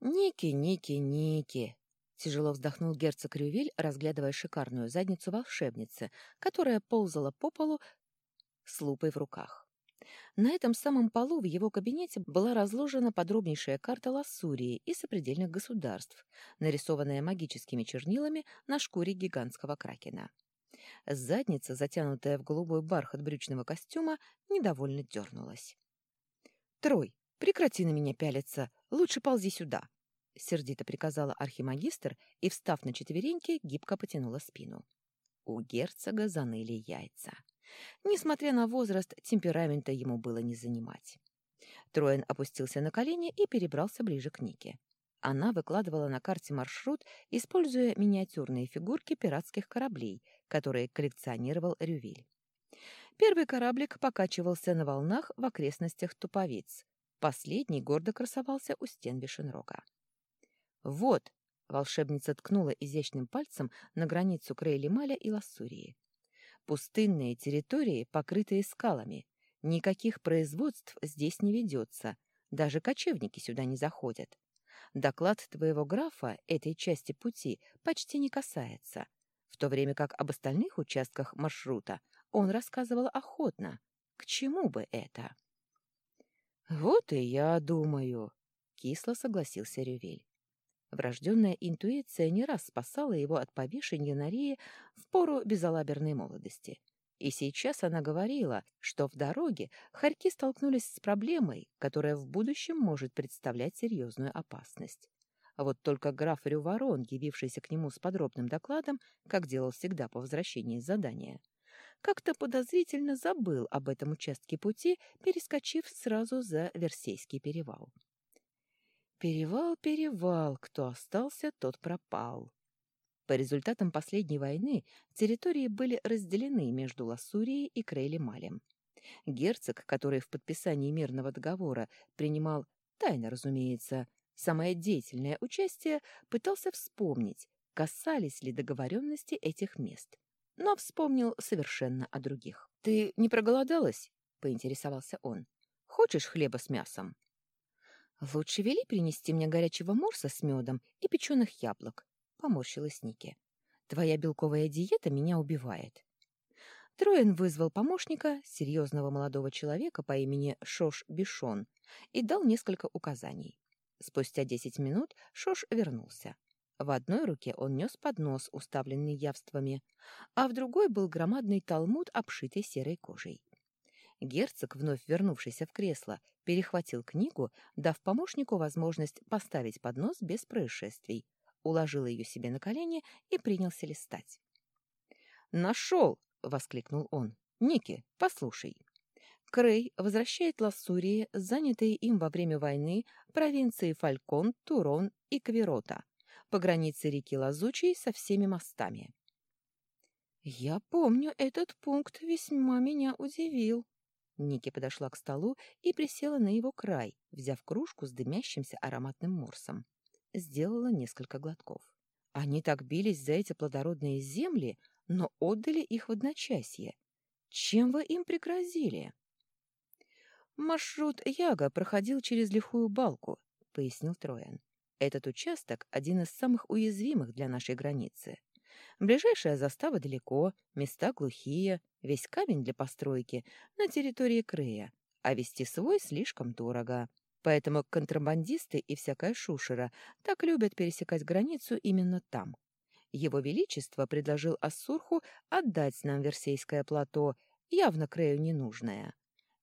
«Ники, Ники, Ники!» — тяжело вздохнул герцог Рювиль, разглядывая шикарную задницу волшебницы, которая ползала по полу с лупой в руках. На этом самом полу в его кабинете была разложена подробнейшая карта Лассурии и сопредельных государств, нарисованная магическими чернилами на шкуре гигантского кракена. Задница, затянутая в голубой бархат брючного костюма, недовольно дернулась. «Трой, прекрати на меня пялиться, лучше ползи сюда!» — сердито приказала архимагистр и, встав на четвереньки, гибко потянула спину. У герцога заныли яйца. Несмотря на возраст, темперамента ему было не занимать. Троен опустился на колени и перебрался ближе к Нике. Она выкладывала на карте маршрут, используя миниатюрные фигурки пиратских кораблей, которые коллекционировал Рювиль. Первый кораблик покачивался на волнах в окрестностях Туповиц. Последний гордо красовался у стен Вишенрога. «Вот!» — волшебница ткнула изящным пальцем на границу Крейли-Маля и Лассурии. Пустынные территории, покрытые скалами. Никаких производств здесь не ведется. Даже кочевники сюда не заходят. Доклад твоего графа этой части пути почти не касается, в то время как об остальных участках маршрута он рассказывал охотно. К чему бы это? «Вот и я думаю», — кисло согласился Рювель. Врожденная интуиция не раз спасала его от повешения на Рии в пору безалаберной молодости. И сейчас она говорила, что в дороге хорьки столкнулись с проблемой, которая в будущем может представлять серьезную опасность. А вот только граф Рюворон, явившийся к нему с подробным докладом, как делал всегда по возвращении задания, как-то подозрительно забыл об этом участке пути, перескочив сразу за Версейский перевал. Перевал, перевал, кто остался, тот пропал. По результатам последней войны территории были разделены между Лассурией и Крейли-Малем. Герцог, который в подписании мирного договора принимал, тайно, разумеется, самое деятельное участие, пытался вспомнить, касались ли договоренности этих мест. Но вспомнил совершенно о других. «Ты не проголодалась?» — поинтересовался он. «Хочешь хлеба с мясом?» «Лучше вели принести мне горячего морса с медом и печеных яблок», — поморщилась Ники. «Твоя белковая диета меня убивает». Троен вызвал помощника, серьезного молодого человека по имени Шош Бишон, и дал несколько указаний. Спустя десять минут Шош вернулся. В одной руке он нес поднос, уставленный явствами, а в другой был громадный талмуд, обшитый серой кожей. Герцог, вновь вернувшийся в кресло, перехватил книгу, дав помощнику возможность поставить поднос без происшествий, уложил ее себе на колени и принялся листать. «Нашел!» — воскликнул он. «Ники, послушай». Крей возвращает Лассурии, занятые им во время войны, провинции Фалькон, Турон и Квирота, по границе реки Лазучей со всеми мостами. «Я помню, этот пункт весьма меня удивил», Ники подошла к столу и присела на его край, взяв кружку с дымящимся ароматным морсом. Сделала несколько глотков. Они так бились за эти плодородные земли, но отдали их в одночасье. Чем вы им пригрозили? Маршрут Яга проходил через лихую балку, пояснил Троян. Этот участок один из самых уязвимых для нашей границы. Ближайшая застава далеко, места глухие, весь камень для постройки на территории Крея, а вести свой слишком дорого. Поэтому контрабандисты и всякая шушера так любят пересекать границу именно там. Его Величество предложил Ассурху отдать нам Версейское плато, явно Крею ненужное.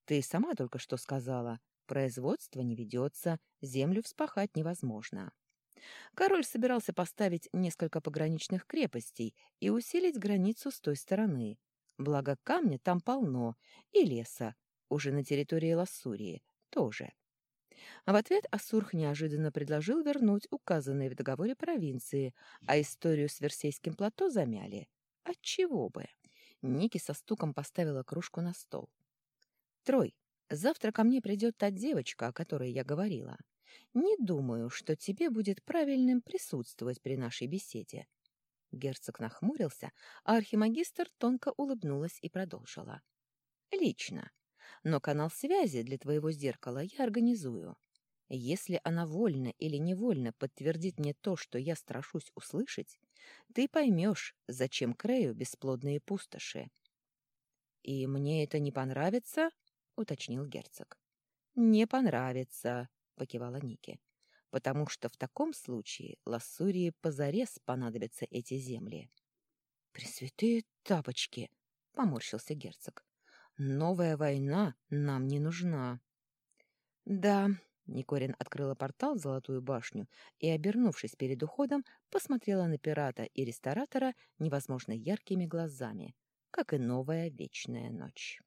Ты сама только что сказала, производство не ведется, землю вспахать невозможно. Король собирался поставить несколько пограничных крепостей и усилить границу с той стороны. Благо камня там полно, и леса, уже на территории Лассурии, тоже. А в ответ Ассурх неожиданно предложил вернуть указанные в договоре провинции, а историю с Версейским плато замяли. Отчего бы? Ники со стуком поставила кружку на стол. «Трой, завтра ко мне придет та девочка, о которой я говорила. Не думаю, что тебе будет правильным присутствовать при нашей беседе. Герцог нахмурился, а архимагистр тонко улыбнулась и продолжила. Лично. Но канал связи для твоего зеркала я организую. Если она вольно или невольно подтвердит мне то, что я страшусь услышать, ты поймешь, зачем Крею бесплодные пустоши. — И мне это не понравится? — уточнил герцог. — Не понравится, — покивала Ники, — потому что в таком случае Лассурии позарез понадобятся эти земли. — Пресвятые тапочки! — поморщился герцог. — Новая война нам не нужна. — Да, Никорин открыла портал в Золотую башню и, обернувшись перед уходом, посмотрела на пирата и ресторатора невозможно яркими глазами, как и новая вечная ночь.